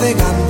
navegando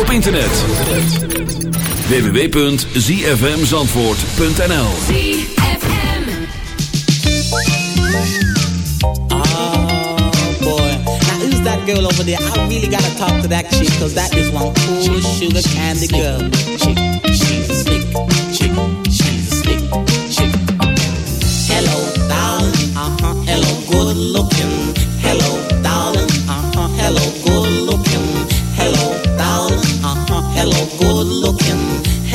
ook op internet. www.zfmzandvoort.nl Oh boy, now who's that girl over there? I really gotta talk to that chick, cause that is one cool sugar candy girl. Chick, she's a slick chick, she's a slick chick. Hello, darling, uh-huh, hello, good looking.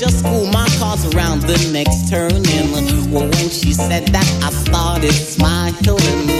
just cool my car's around the next turning. Well, when she said that, I started smiling.